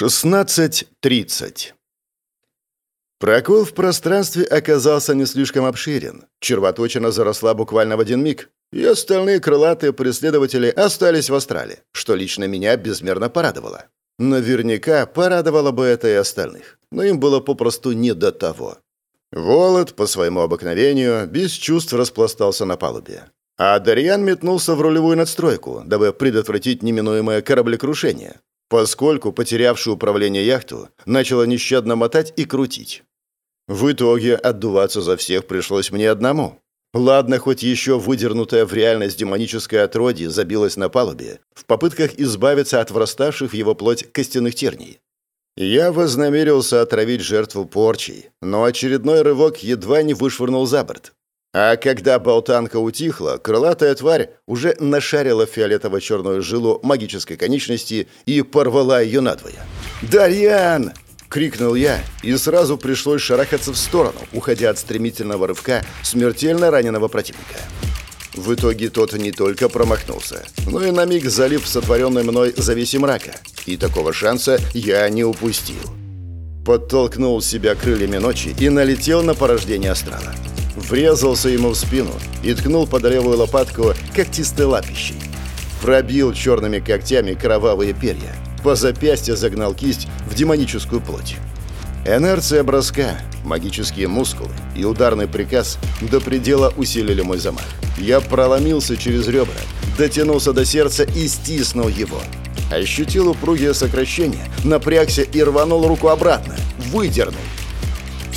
16.30 Прокол в пространстве оказался не слишком обширен. Червоточина заросла буквально в один миг, и остальные крылатые преследователи остались в астрале, что лично меня безмерно порадовало. Наверняка порадовало бы это и остальных, но им было попросту не до того. Волод, по своему обыкновению, без чувств распластался на палубе. А Дарьян метнулся в рулевую надстройку, дабы предотвратить неминуемое кораблекрушение, поскольку потерявший управление яхту начала нещадно мотать и крутить. В итоге отдуваться за всех пришлось мне одному. Ладно, хоть еще выдернутая в реальность демоническое отродье забилось на палубе в попытках избавиться от враставших в его плоть костяных терний. Я вознамерился отравить жертву порчей, но очередной рывок едва не вышвырнул за борт. А когда болтанка утихла, крылатая тварь уже нашарила фиолетово-черную жилу магической конечности и порвала ее надвое. «Дарьян!» — крикнул я, и сразу пришлось шарахаться в сторону, уходя от стремительного рывка смертельно раненого противника. В итоге тот не только промахнулся, но и на миг залив сотворенной мной завеси мрака. И такого шанса я не упустил. Подтолкнул себя крыльями ночи и налетел на порождение астрала врезался ему в спину и ткнул под левую лопатку когтистой лапищей. Пробил черными когтями кровавые перья. По запястью загнал кисть в демоническую плоть. Инерция броска, магические мускулы и ударный приказ до предела усилили мой замах. Я проломился через ребра, дотянулся до сердца и стиснул его. Ощутил упругие сокращения, напрягся и рванул руку обратно. Выдернул.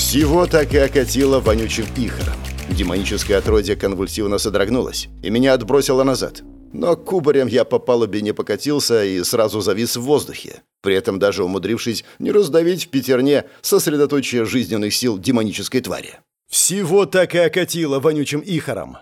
Всего так и окатило вонючим ихором. Демоническое отродье конвульсивно содрогнулось, и меня отбросило назад. Но кубарем я по палубе не покатился и сразу завис в воздухе, при этом даже умудрившись не раздавить в пятерне сосредоточие жизненных сил демонической твари. Всего так и окатило вонючим ихором.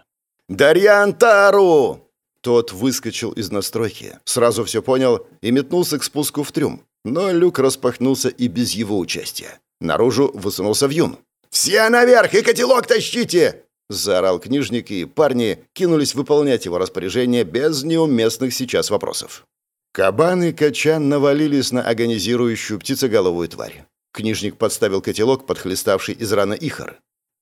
«Дарьян Тару!» Тот выскочил из настройки, сразу все понял и метнулся к спуску в трюм, но люк распахнулся и без его участия. Наружу высунулся вьюн. «Все наверх и котелок тащите!» Заорал книжник, и парни кинулись выполнять его распоряжение без неуместных сейчас вопросов. Кабан и Качан навалились на агонизирующую птицеголовую тварь. Книжник подставил котелок, подхлеставший из раны Ихар.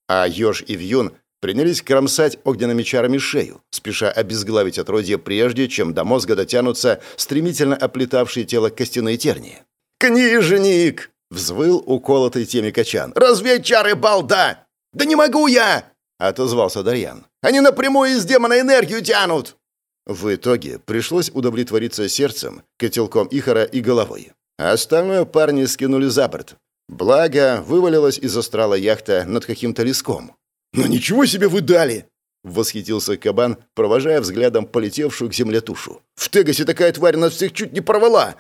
А Ёж и Вьюн принялись кромсать огненными чарами шею, спеша обезглавить отродье прежде, чем до мозга дотянутся стремительно оплетавшие тело костяные тернии. «Книжник!» Взвыл уколотый теми качан. «Развей чары, балда!» «Да не могу я!» — отозвался Дарьян. «Они напрямую из демона энергию тянут!» В итоге пришлось удовлетвориться сердцем, котелком Ихара и головой. А остальное парни скинули за борт. Благо, вывалилась из астрала яхта над каким-то леском. «Но «Ну ничего себе вы дали!» — восхитился кабан, провожая взглядом полетевшую к земле тушу. «В Тегасе такая тварь нас всех чуть не порвала!»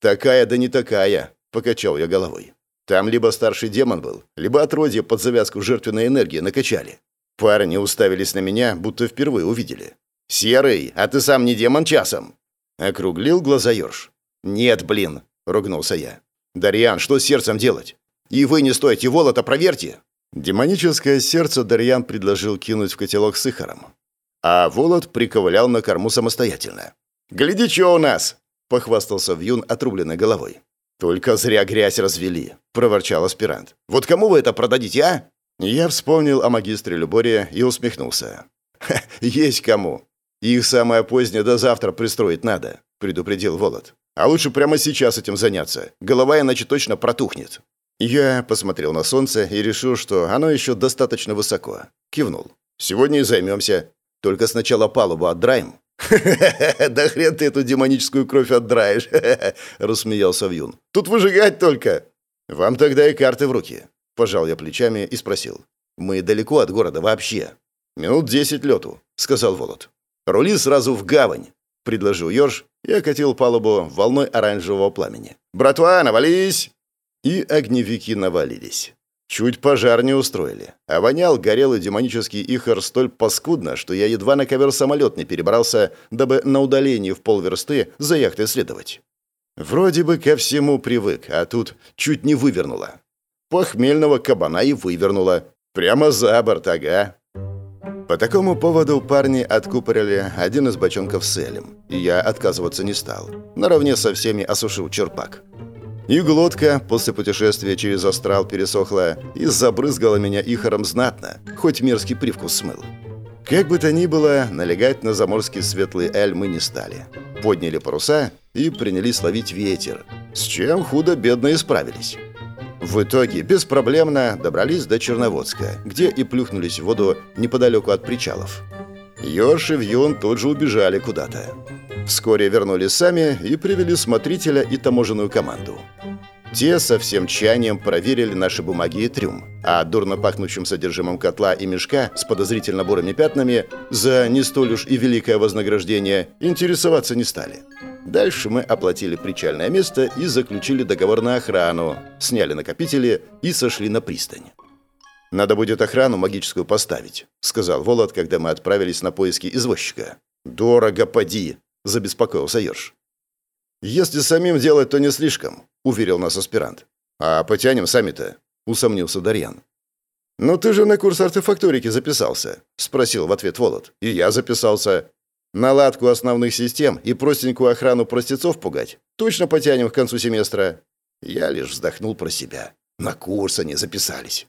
«Такая да не такая!» Покачал я головой. Там либо старший демон был, либо отродье под завязку жертвенной энергии накачали. Парни уставились на меня, будто впервые увидели. «Серый, а ты сам не демон часом?» Округлил глаза Ёрш. «Нет, блин!» — ругнулся я. «Дарьян, что с сердцем делать? И вы не стоите, волота проверьте!» Демоническое сердце Дарьян предложил кинуть в котелок с сахаром. А Волод приковылял на корму самостоятельно. «Гляди, что у нас!» — похвастался Вьюн отрубленной головой. «Только зря грязь развели», — проворчал аспирант. «Вот кому вы это продадите, а?» Я вспомнил о магистре Люборе и усмехнулся. «Ха, есть кому. Их самое позднее до завтра пристроить надо», — предупредил Волод. «А лучше прямо сейчас этим заняться. Голова иначе точно протухнет». Я посмотрел на солнце и решил, что оно еще достаточно высоко. Кивнул. «Сегодня и займемся. Только сначала палубу отдраем, «Да хрен ты эту демоническую кровь отдраешь!» — рассмеялся Вьюн. «Тут выжигать только!» «Вам тогда и карты в руки!» — пожал я плечами и спросил. «Мы далеко от города вообще?» «Минут десять лету», — сказал Волод. «Рули сразу в гавань», — предложил Ёрш и окатил палубу волной оранжевого пламени. «Братва, навались!» И огневики навалились. Чуть пожар не устроили. А вонял горелый демонический ихор столь паскудно, что я едва на ковер-самолет не перебрался, дабы на удалении в полверсты за яхтой следовать. Вроде бы ко всему привык, а тут чуть не вывернуло. Похмельного кабана и вывернуло. Прямо за борт, ага. По такому поводу парни откупорили один из бочонков с элем, и я отказываться не стал. Наравне со всеми осушил черпак. И глотка после путешествия через астрал пересохла и забрызгала меня ихором знатно, хоть мерзкий привкус смыл. Как бы то ни было, налегать на заморский светлый эль мы не стали. Подняли паруса и принялись ловить ветер, с чем худо-бедно и справились. В итоге беспроблемно добрались до Черноводска, где и плюхнулись в воду неподалеку от причалов. Ёрш и Вьюн тут же убежали куда-то. Вскоре вернулись сами и привели смотрителя и таможенную команду. Те со всем тщанием проверили наши бумаги и трюм, а дурно пахнущим содержимым котла и мешка с подозрительно бурыми пятнами за не столь уж и великое вознаграждение интересоваться не стали. Дальше мы оплатили причальное место и заключили договор на охрану, сняли накопители и сошли на пристань. «Надо будет охрану магическую поставить», — сказал Волод, когда мы отправились на поиски извозчика. «Дорого поди», — забеспокоился Ёрш. «Если самим делать, то не слишком», — уверил нас аспирант. «А потянем сами-то», — усомнился Дарьян. «Но ты же на курс артефакторики записался», — спросил в ответ Волод. «И я записался. Наладку основных систем и простенькую охрану простецов пугать точно потянем к концу семестра». Я лишь вздохнул про себя. На курс они записались.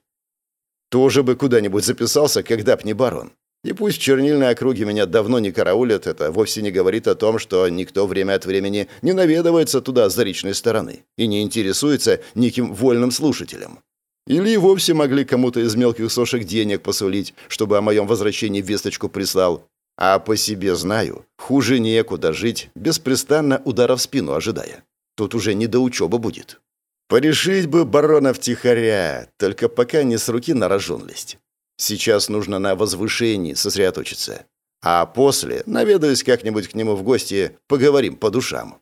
Тоже бы куда-нибудь записался, когда б не барон. И пусть чернильные округи меня давно не караулят, это вовсе не говорит о том, что никто время от времени не наведывается туда с заречной стороны и не интересуется неким вольным слушателем. Или вовсе могли кому-то из мелких сошек денег посулить, чтобы о моем возвращении весточку прислал. А по себе знаю, хуже некуда жить, беспрестанно удара в спину ожидая. Тут уже не до учебы будет. Порешить бы барона втихаря, только пока не с руки на рожонность. Сейчас нужно на возвышении сосредоточиться. А после наведаюсь как-нибудь к нему в гости, поговорим по душам.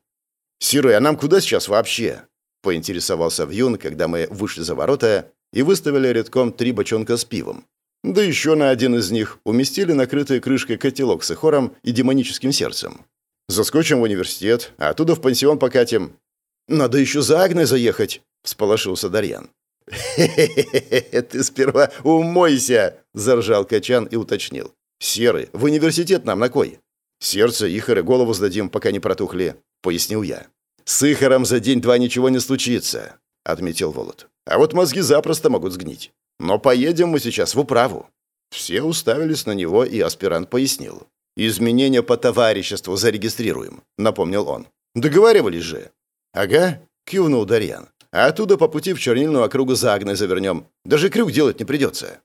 «Сирой, а нам куда сейчас вообще?» — поинтересовался Вьюн, когда мы вышли за ворота и выставили редком три бочонка с пивом. Да еще на один из них уместили накрытый крышкой котелок с эхором и демоническим сердцем. «Заскочим в университет, а оттуда в пансион покатим». «Надо еще за Агной заехать», — всполошился Дарьян. «Хе-хе-хе, ты сперва умойся!» – заржал Качан и уточнил. «Серый, в университет нам на кой?» «Сердце, Ихор и голову сдадим, пока не протухли», – пояснил я. «С Ихором за день-два ничего не случится», – отметил Волод. «А вот мозги запросто могут сгнить. Но поедем мы сейчас в управу». Все уставились на него, и аспирант пояснил. «Изменения по товариществу зарегистрируем», — напомнил он. «Договаривались же». «Ага», — кивнул Дарьян. А оттуда по пути в чернильную округу за Агной завернем. Даже крюк делать не придется».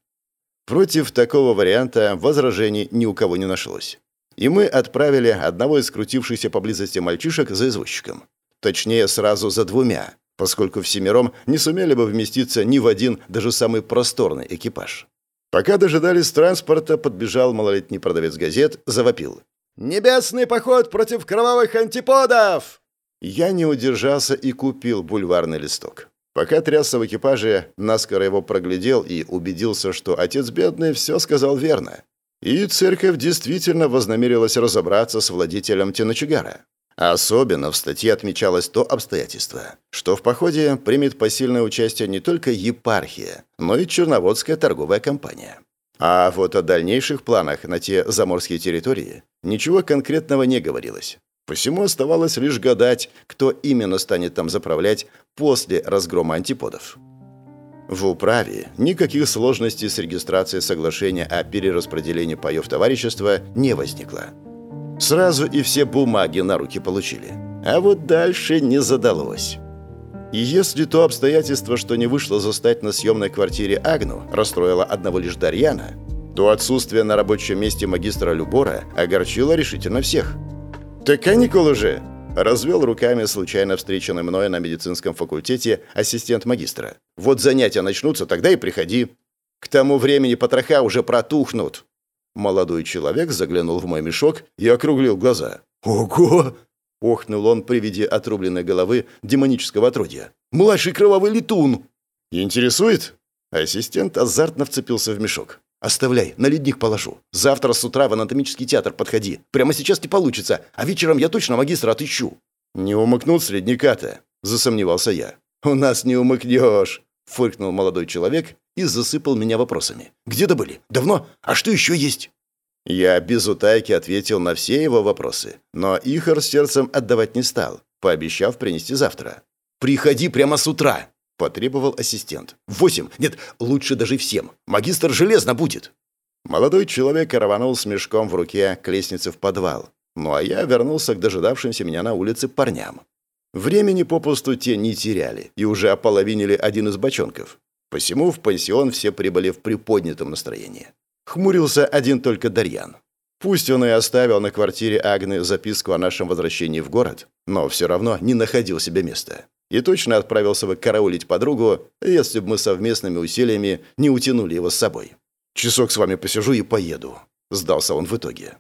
Против такого варианта возражений ни у кого не нашлось. И мы отправили одного из крутившихся поблизости мальчишек за извозчиком. Точнее, сразу за двумя, поскольку всемиром не сумели бы вместиться ни в один, даже самый просторный экипаж. Пока дожидались транспорта, подбежал малолетний продавец газет, завопил. «Небесный поход против кровавых антиподов!» Я не удержался и купил бульварный листок. Пока трясся в экипаже, наскоро его проглядел и убедился, что отец бедный все сказал верно. И церковь действительно вознамерилась разобраться с владетелем Теночегара. Особенно в статье отмечалось то обстоятельство, что в походе примет посильное участие не только епархия, но и Черноводская торговая компания. А вот о дальнейших планах на те заморские территории ничего конкретного не говорилось. Посему оставалось лишь гадать, кто именно станет там заправлять после разгрома антиподов. В управе никаких сложностей с регистрацией соглашения о перераспределении паев товарищества не возникло. Сразу и все бумаги на руки получили. А вот дальше не задалось. И если то обстоятельство, что не вышло застать на съемной квартире Агну, расстроило одного лишь Дарьяна, то отсутствие на рабочем месте магистра Любора огорчило решительно всех – «Так каникулы же!» Развел руками случайно встреченный мной на медицинском факультете ассистент магистра. «Вот занятия начнутся, тогда и приходи. К тому времени потроха уже протухнут». Молодой человек заглянул в мой мешок и округлил глаза. «Ого!» — охнул он при виде отрубленной головы демонического отродья. «Младший кровавый летун!» «Интересует?» Ассистент азартно вцепился в мешок. «Оставляй, на ледник положу. Завтра с утра в анатомический театр подходи. Прямо сейчас не получится, а вечером я точно магистра отыщу». «Не умыкнул с ледника-то?» – засомневался я. «У нас не умыкнешь», – фыркнул молодой человек и засыпал меня вопросами. «Где добыли? Давно? А что еще есть?» Я без утайки ответил на все его вопросы, но Ихар сердцем отдавать не стал, пообещав принести завтра. «Приходи прямо с утра!» — потребовал ассистент. «Восемь! Нет, лучше даже всем! Магистр железно будет!» Молодой человек рванул с мешком в руке к лестнице в подвал. Ну а я вернулся к дожидавшимся меня на улице парням. Времени попусту те не теряли и уже ополовинили один из бочонков. Посему в пансион все прибыли в приподнятом настроении. Хмурился один только Дарьян. Пусть он и оставил на квартире Агны записку о нашем возвращении в город, но все равно не находил себе места. И точно отправился бы караулить подругу, если бы мы совместными усилиями не утянули его с собой. «Часок с вами посижу и поеду», — сдался он в итоге.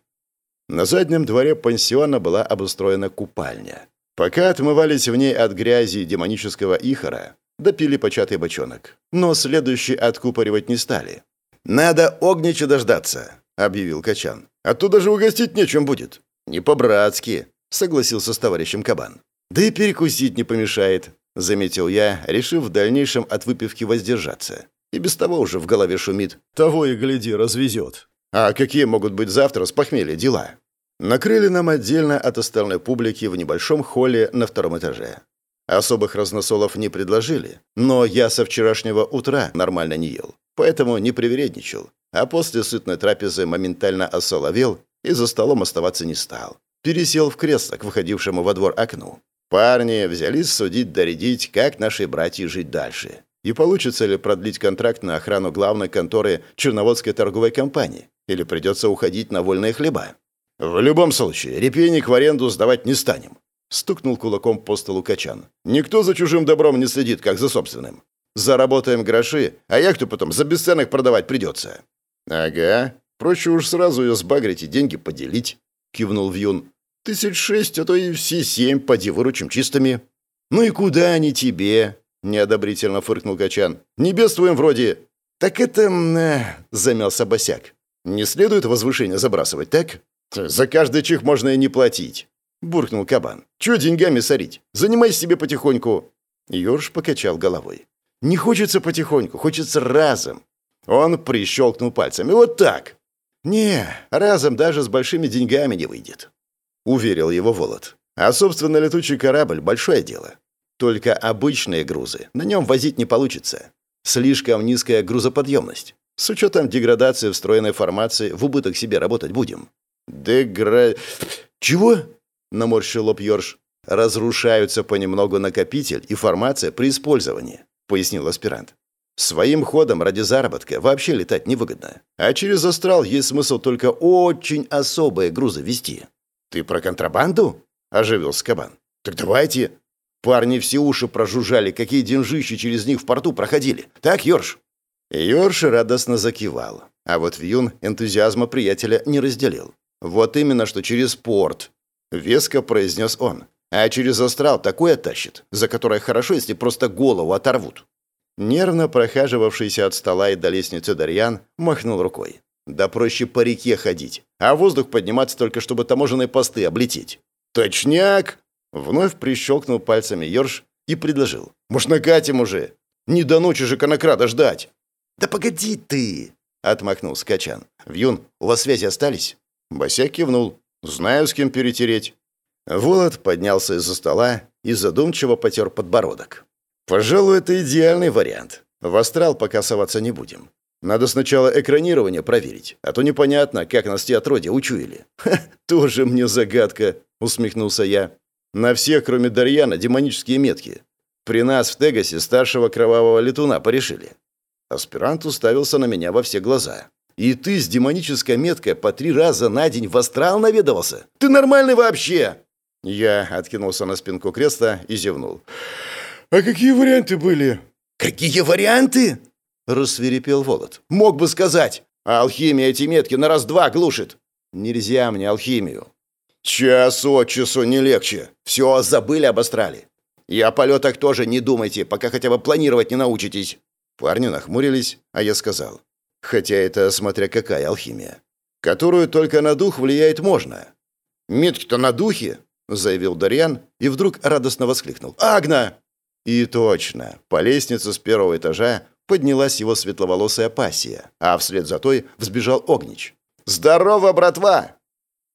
На заднем дворе пансиона была обустроена купальня. Пока отмывались в ней от грязи демонического ихора, допили початый бочонок. Но следующий откупоривать не стали. «Надо огнича дождаться», — объявил Качан. «Оттуда же угостить нечем будет». «Не по-братски», — согласился с товарищем Кабан. «Да и перекусить не помешает», — заметил я, решив в дальнейшем от выпивки воздержаться. И без того уже в голове шумит. Того и гляди, развезет. А какие могут быть завтра с похмелья дела? Накрыли нам отдельно от остальной публики в небольшом холле на втором этаже. Особых разносолов не предложили, но я со вчерашнего утра нормально не ел, поэтому не привередничал, а после сытной трапезы моментально осоловел и за столом оставаться не стал. Пересел в кресло к выходившему во двор окну. Парни взялись судить доредить, как наши братья жить дальше. И получится ли продлить контракт на охрану главной конторы Черноводской торговой компании, или придется уходить на вольные хлеба. «В любом случае, репейник в аренду сдавать не станем», — стукнул кулаком по столу Качан. «Никто за чужим добром не следит, как за собственным. Заработаем гроши, а яхту потом за бесценок продавать придется». «Ага. Проще уж сразу ее сбагрить и деньги поделить», — кивнул Вьюн. «Тысяч шесть, а то и все семь, поди выручим чистыми». «Ну и куда они тебе?» — неодобрительно фыркнул Качан. «Не бедствуем вроде». «Так это...» э, — замялся Босяк. «Не следует возвышение забрасывать, так?» «За каждый чих можно и не платить», — буркнул кабан. «Чего деньгами сорить? Занимайся себе потихоньку». Ёрш покачал головой. «Не хочется потихоньку, хочется разом». Он прищелкнул пальцами. «Вот так». «Не, разом даже с большими деньгами не выйдет», — уверил его Волод. «А, собственно, летучий корабль — большое дело. Только обычные грузы на нем возить не получится. Слишком низкая грузоподъемность. С учетом деградации встроенной формации в убыток себе работать будем. Дегра... Чего? Наморщил лоб Йорш. Разрушаются понемногу накопитель и формация при использовании, пояснил аспирант. Своим ходом ради заработка вообще летать невыгодно. А через астрал есть смысл только очень особые грузы вести. Ты про контрабанду? Оживился кабан. Так давайте. Парни все уши прожужжали, какие деньжищи через них в порту проходили. Так, Йорш? Йорш радостно закивал. А вот Вьюн энтузиазма приятеля не разделил. «Вот именно, что через порт», — веско произнес он. «А через астрал такое тащит, за которое хорошо, если просто голову оторвут». Нервно прохаживавшийся от стола и до лестницы Дарьян махнул рукой. «Да проще по реке ходить, а воздух подниматься только, чтобы таможенные посты облететь». «Точняк!» — вновь прищелкнул пальцами Йорш и предложил. «Может, накатим уже? Не до ночи же конокрада ждать!» «Да погоди ты!» — отмахнулся Качан. «Вьюн, у вас связи остались?» Босяк кивнул. «Знаю, с кем перетереть». Волод поднялся из-за стола и задумчиво потер подбородок. «Пожалуй, это идеальный вариант. В астрал пока соваться не будем. Надо сначала экранирование проверить, а то непонятно, как нас те отродья учуяли». «Ха, тоже мне загадка», — усмехнулся я. «На всех, кроме Дарьяна, демонические метки. При нас в Тегасе старшего кровавого летуна порешили». Аспирант уставился на меня во все глаза. И ты с демонической меткой по три раза на день в астрал наведывался? Ты нормальный вообще?» Я откинулся на спинку кресла и зевнул. «А какие варианты были?» «Какие варианты?» — рассверепел Волод. «Мог бы сказать. А алхимия эти метки на раз-два глушит. Нельзя мне алхимию». «Час от часу не легче. Все забыли об астрале. И о полетах тоже не думайте, пока хотя бы планировать не научитесь». Парни нахмурились, а я сказал. Хотя это смотря какая алхимия. Которую только на дух влияет можно. «Метки-то на духе!» — заявил Дарьян и вдруг радостно воскликнул. «Агна!» И точно, по лестнице с первого этажа поднялась его светловолосая пассия, а вслед за той взбежал Огнич. «Здорово, братва!»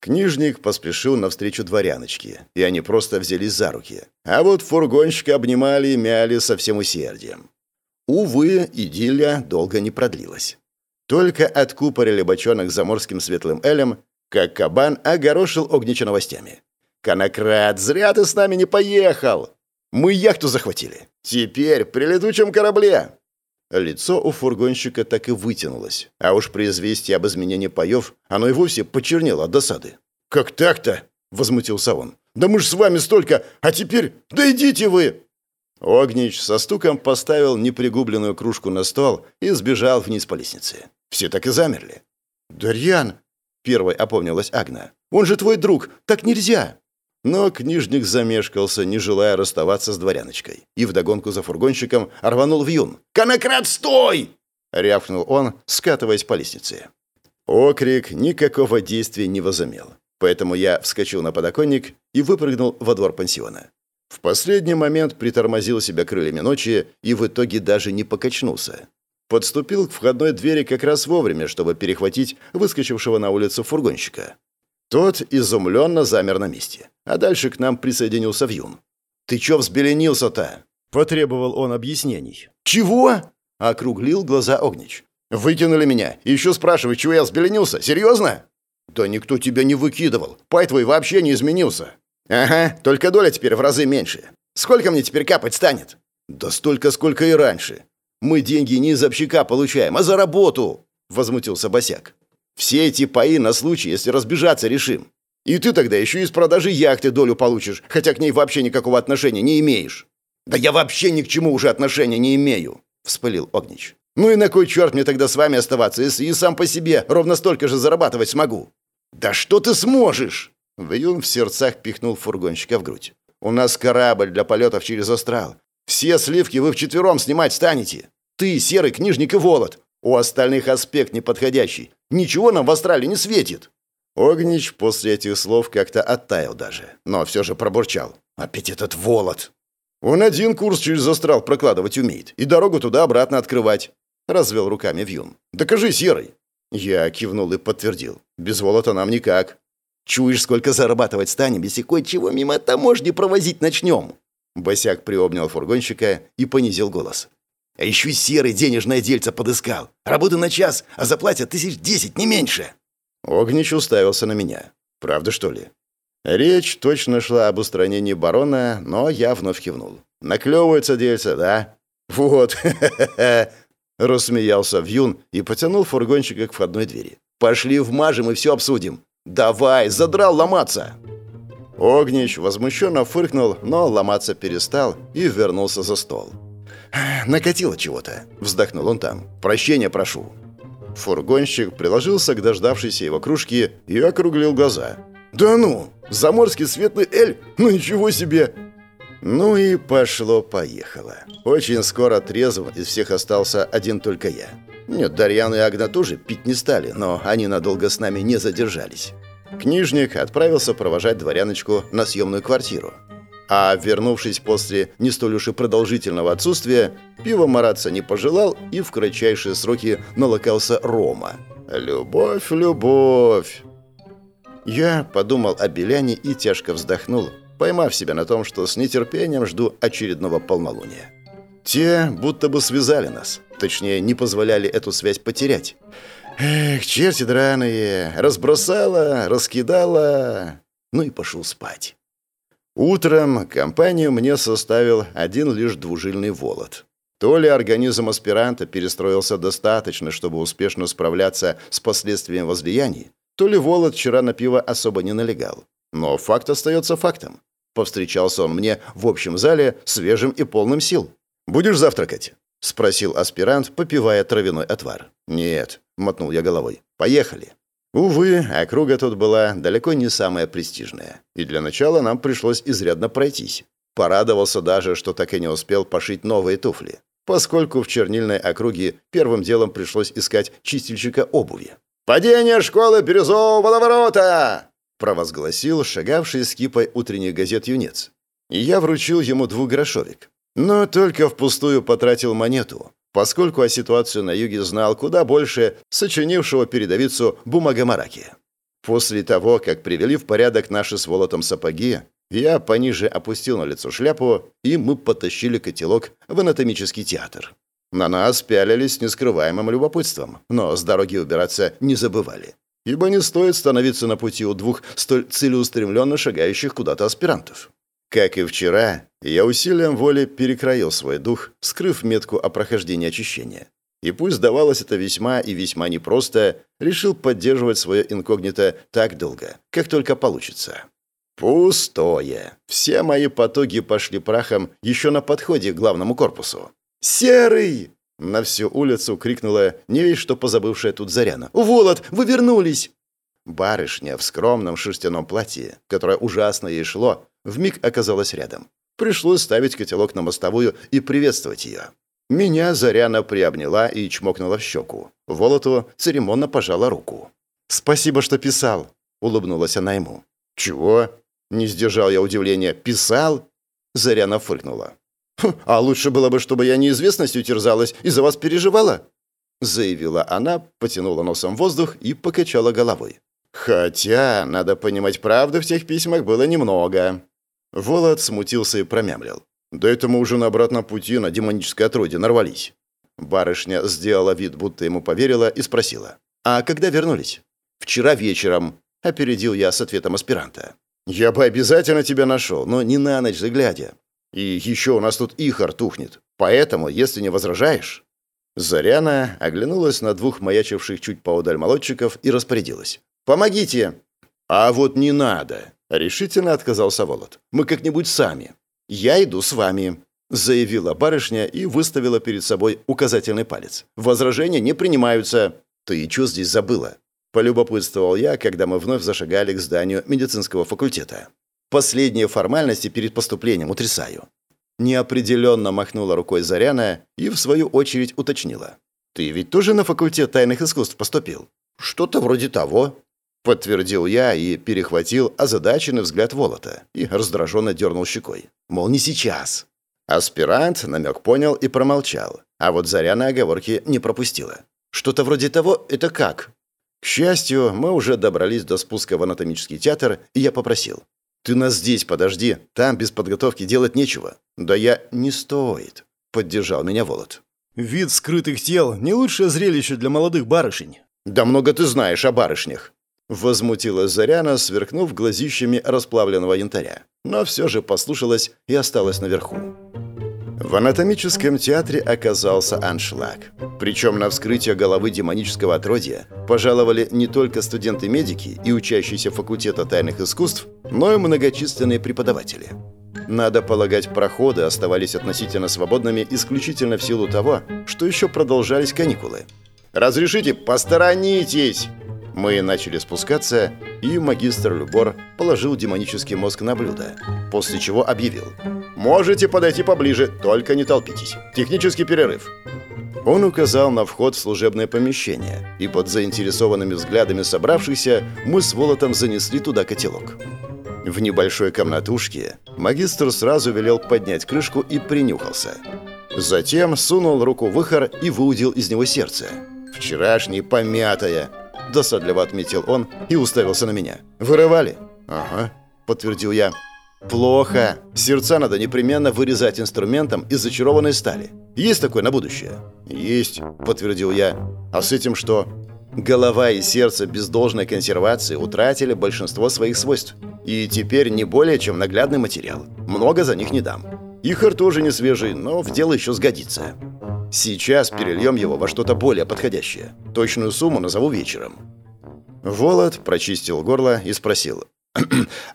Книжник поспешил навстречу дворяночке, и они просто взялись за руки. А вот фургонщика обнимали и мяли со всем усердием. Увы, идиллия долго не продлилась. Только откупорили бочонок заморским светлым элем, как кабан огорошил Огнича новостями. «Конократ, зря ты с нами не поехал! Мы яхту захватили. Теперь при летучем корабле!» Лицо у фургонщика так и вытянулось, а уж при известии об изменении паев оно и вовсе почернело от досады. «Как так-то?» — возмутился он. «Да мы ж с вами столько, а теперь... Да идите вы!» Огнич со стуком поставил непригубленную кружку на стол и сбежал вниз по лестнице. Все так и замерли. «Дарьян!» — первой опомнилась Агна. «Он же твой друг! Так нельзя!» Но книжник замешкался, не желая расставаться с дворяночкой, и вдогонку за фургонщиком рванул в юн. «Конократ, стой!» — рявкнул он, скатываясь по лестнице. Окрик никакого действия не возымел, поэтому я вскочил на подоконник и выпрыгнул во двор пансиона. В последний момент притормозил себя крыльями ночи и в итоге даже не покачнулся. Подступил к входной двери как раз вовремя, чтобы перехватить выскочившего на улицу фургонщика. Тот изумленно замер на месте. А дальше к нам присоединился Вьюн. «Ты чё взбеленился-то?» – потребовал он объяснений. «Чего?» – округлил глаза Огнич. «Выкинули меня. Еще спрашивают, чего я взбеленился. Серьезно?» «Да никто тебя не выкидывал. Пай твой вообще не изменился». «Ага, только доля теперь в разы меньше. Сколько мне теперь капать станет?» «Да столько, сколько и раньше. Мы деньги не из общака получаем, а за работу!» – возмутился Босяк. Все эти паи на случай, если разбежаться решим. И ты тогда еще из продажи яхты долю получишь, хотя к ней вообще никакого отношения не имеешь». «Да я вообще ни к чему уже отношения не имею», — вспылил Огнич. «Ну и на кой черт мне тогда с вами оставаться, если и сам по себе ровно столько же зарабатывать смогу?» «Да что ты сможешь?» Вьюн в сердцах пихнул фургонщика в грудь. «У нас корабль для полетов через астрал. Все сливки вы вчетвером снимать станете. Ты, серый книжник и волод. У остальных аспект неподходящий. Ничего нам в Австралии не светит». Огнич после этих слов как-то оттаял даже, но все же пробурчал. «Опять этот волод!» «Он один курс через астрал прокладывать умеет и дорогу туда-обратно открывать», — развел руками Вьюн. «Докажи, Серый!» Я кивнул и подтвердил. «Без волота нам никак». «Чуешь, сколько зарабатывать станем, если кое-чего мимо таможни провозить начнем?» Босяк приобнял фургонщика и понизил голос. А еще серый денежное дельце подыскал. Работа на час, а заплатят тысяч десять, не меньше». Огнич уставился на меня. «Правда, что ли?» Речь точно шла об устранении барона, но я вновь кивнул. «Наклевывается дельце, да?» «Вот, рассмеялся Вьюн и потянул фургончика к входной двери. «Пошли вмажем и все обсудим. Давай, задрал ломаться!» Огнич возмущенно фыркнул, но ломаться перестал и вернулся за стол. «Накатило чего-то», — вздохнул он там. «Прощения прошу». Фургонщик приложился к дождавшейся его кружке и округлил глаза. «Да ну! Заморский светлый эль? Ну ничего себе!» Ну и пошло-поехало. Очень скоро трезвым из всех остался один только я. Нет, Дарьян и Агна тоже пить не стали, но они надолго с нами не задержались. Книжник отправился провожать дворяночку на съемную квартиру. А вернувшись после не столь уж и продолжительного отсутствия, пиво мараться не пожелал и в кратчайшие сроки налокался рома. «Любовь, любовь!» Я подумал о Беляне и тяжко вздохнул, поймав себя на том, что с нетерпением жду очередного полнолуния. Те будто бы связали нас, точнее, не позволяли эту связь потерять. Эх, черти драные, разбросала, раскидала, ну и пошел спать. Утром компанию мне составил один лишь двужильный волод. То ли организм аспиранта перестроился достаточно, чтобы успешно справляться с последствиями возлияний, то ли волод вчера на пиво особо не налегал. Но факт остается фактом. Повстречался он мне в общем зале свежим и полным сил. «Будешь завтракать?» — спросил аспирант, попивая травяной отвар. «Нет», — мотнул я головой. «Поехали». Увы, округа тут была далеко не самая престижная, и для начала нам пришлось изрядно пройтись. Порадовался даже, что так и не успел пошить новые туфли, поскольку в чернильной округе первым делом пришлось искать чистильщика обуви. «Падение школы Бирюзового водоворота!» провозгласил шагавший с кипой утренних газет юнец. И я вручил ему двухгрошовик. Но только впустую потратил монету, поскольку о ситуации на юге знал куда больше сочинившего передовицу Бумагамараки. После того, как привели в порядок наши с Волотом сапоги, я пониже опустил на лицо шляпу, и мы потащили котелок в анатомический театр. На нас пялились с нескрываемым любопытством, но с дороги убираться не забывали. Ибо не стоит становиться на пути у двух столь целеустремленно шагающих куда-то аспирантов. Как и вчера, я усилием воли перекроил свой дух, скрыв метку о прохождении очищения. И пусть давалось это весьма и весьма непросто, решил поддерживать свое инкогнито так долго, как только получится. Пустое. Все мои потоги пошли прахом еще на подходе к главному корпусу. «Серый!» На всю улицу крикнула не весь что позабывшая тут Заряна. «Волод, вы вернулись!» Барышня в скромном шерстяном платье, которое ужасно ей шло, вмиг оказалась рядом. Пришлось ставить котелок на мостовую и приветствовать ее. Меня Заряна приобняла и чмокнула в щеку. Волоту церемонно пожала руку. «Спасибо, что писал», — улыбнулась она ему. «Чего?» Не сдержал я удивления. «Писал?» Заряна фыркнула. «Хм, «А лучше было бы, чтобы я неизвестностью терзалась и за вас переживала?» Заявила она, потянула носом воздух и покачала головой. «Хотя, надо понимать, правды в тех письмах было немного». Волод смутился и промямлил. «Да это мы уже на обратном пути на демоническое отродье нарвались». Барышня сделала вид, будто ему поверила, и спросила. «А когда вернулись?» «Вчера вечером», — опередил я с ответом аспиранта. «Я бы обязательно тебя нашел, но не на ночь заглядя. И еще у нас тут ихор тухнет. Поэтому, если не возражаешь...» Заряна оглянулась на двух маячивших чуть поодаль молодчиков и распорядилась. «Помогите!» «А вот не надо!» — решительно отказался Волод. «Мы как-нибудь сами. Я иду с вами», — заявила барышня и выставила перед собой указательный палец. «Возражения не принимаются». «Ты что здесь забыла?» Полюбопытствовал я, когда мы вновь зашагали к зданию медицинского факультета. Последние формальности перед поступлением утрясаю. Неопределенно махнула рукой Заряна и, в свою очередь, уточнила. «Ты ведь тоже на факультет тайных искусств поступил?» «Что-то вроде того», — подтвердил я и перехватил озадаченный взгляд Волота и раздраженно дернул щекой. Мол, не сейчас. Аспирант намек понял и промолчал, а вот Заряна оговорки не пропустила. «Что-то вроде того, это как?» К счастью, мы уже добрались до спуска в анатомический театр, и я попросил. «Ты нас здесь подожди, там без подготовки делать нечего». «Да я не стоит», — поддержал меня Волод. «Вид скрытых тел — не лучшее зрелище для молодых барышень». «Да много ты знаешь о барышнях». Возмутилась Заряна, сверкнув глазищами расплавленного янтаря. Но все же послушалась и осталась наверху. В анатомическом театре оказался аншлаг. Причем на вскрытие головы демонического отродья пожаловали не только студенты-медики и учащиеся факультета тайных искусств, но и многочисленные преподаватели. Надо полагать, проходы оставались относительно свободными исключительно в силу того, что еще продолжались каникулы. «Разрешите, посторонитесь!» Мы начали спускаться, и магистр Любор положил демонический мозг на блюдо, после чего объявил «Можете подойти поближе, только не толпитесь. Технический перерыв». Он указал на вход в служебное помещение, и под заинтересованными взглядами собравшихся мы с Волотом занесли туда котелок. В небольшой комнатушке магистр сразу велел поднять крышку и принюхался. Затем сунул руку в выхор и выудил из него сердце. «Вчерашний помятое!» – досадливо отметил он и уставился на меня. «Вырывали?» «Ага», – подтвердил я. «Плохо. Сердца надо непременно вырезать инструментом из зачарованной стали. Есть такое на будущее?» «Есть», — подтвердил я. «А с этим что?» Голова и сердце без должной консервации утратили большинство своих свойств. И теперь не более чем наглядный материал. Много за них не дам. Ихор тоже не свежий, но в дело еще сгодится. Сейчас перельем его во что-то более подходящее. Точную сумму назову вечером. Волод прочистил горло и спросил.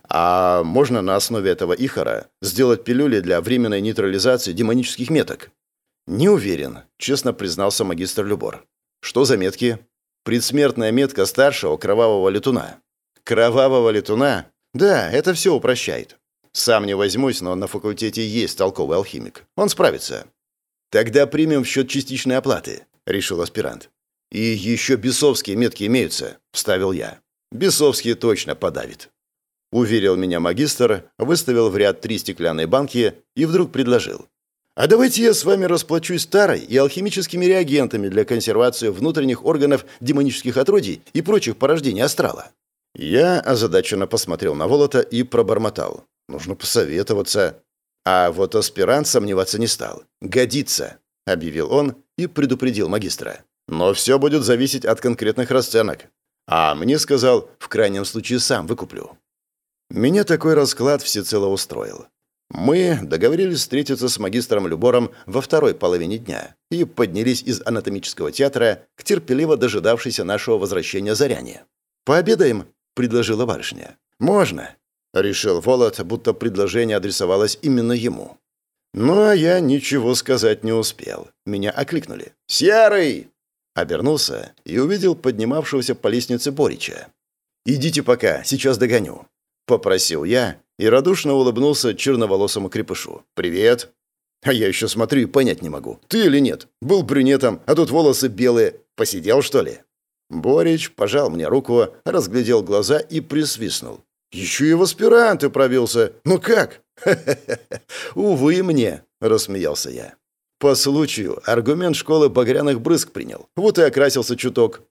А можно на основе этого ихора сделать пилюли для временной нейтрализации демонических меток? Не уверен, честно признался магистр Любор. Что за метки? Предсмертная метка старшего кровавого летуна. Кровавого летуна? Да, это все упрощает. Сам не возьмусь, но на факультете есть толковый алхимик. Он справится. Тогда примем в счет частичной оплаты, решил аспирант. И еще бесовские метки имеются, вставил я. Бесовские точно подавит. Уверил меня магистр, выставил в ряд три стеклянные банки и вдруг предложил. «А давайте я с вами расплачусь старой и алхимическими реагентами для консервации внутренних органов демонических отродий и прочих порождений астрала. Я озадаченно посмотрел на Волота и пробормотал. Нужно посоветоваться. А вот аспирант сомневаться не стал. «Годится», — объявил он и предупредил магистра. «Но все будет зависеть от конкретных расценок. А мне сказал, в крайнем случае сам выкуплю». Меня такой расклад всецело устроил. Мы договорились встретиться с магистром Любором во второй половине дня и поднялись из анатомического театра к терпеливо дожидавшейся нашего возвращения Заряне. «Пообедаем», — предложила барышня. «Можно», — решил Волод, будто предложение адресовалось именно ему. А я ничего сказать не успел. Меня окликнули. «Серый!» Обернулся и увидел поднимавшегося по лестнице Борича. «Идите пока, сейчас догоню», — попросил я и радушно улыбнулся черноволосому крепышу. «Привет!» «А я еще смотрю и понять не могу, ты или нет. Был брюнетом, а тут волосы белые. Посидел, что ли?» Борич пожал мне руку, разглядел глаза и присвистнул. «Еще и в аспиранты пробился. Ну как?» «Увы мне», — рассмеялся я. По случаю аргумент школы багряных брызг принял. Вот и окрасился чуток.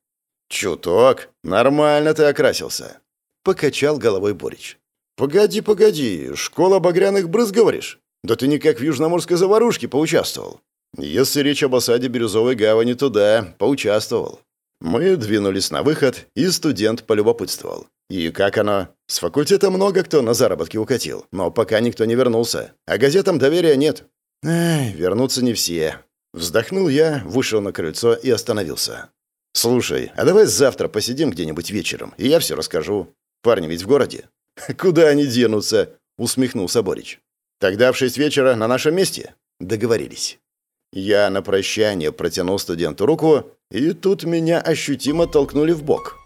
«Чуток? Нормально ты окрасился», — покачал головой Борич. «Погоди, погоди, школа багряных брызг, говоришь? Да ты никак в южноморской заварушке поучаствовал. Если речь об осаде Бирюзовой гавани, то да, поучаствовал». Мы двинулись на выход, и студент полюбопытствовал. «И как оно? С факультета много кто на заработки укатил, но пока никто не вернулся, а газетам доверия нет». «Эй, вернутся не все». Вздохнул я, вышел на крыльцо и остановился. «Слушай, а давай завтра посидим где-нибудь вечером, и я все расскажу. Парни ведь в городе. «Куда они денутся?» — усмехнулся Борич. «Тогда в шесть вечера на нашем месте?» «Договорились». Я на прощание протянул студенту руку, и тут меня ощутимо толкнули в бок.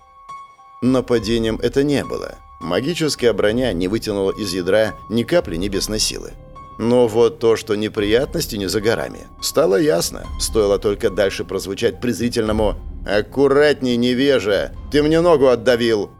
Нападением это не было. Магическая броня не вытянула из ядра ни капли небесной силы. Но вот то, что неприятности не за горами, стало ясно. Стоило только дальше прозвучать презрительному «Аккуратней, невежа! Ты мне ногу отдавил!»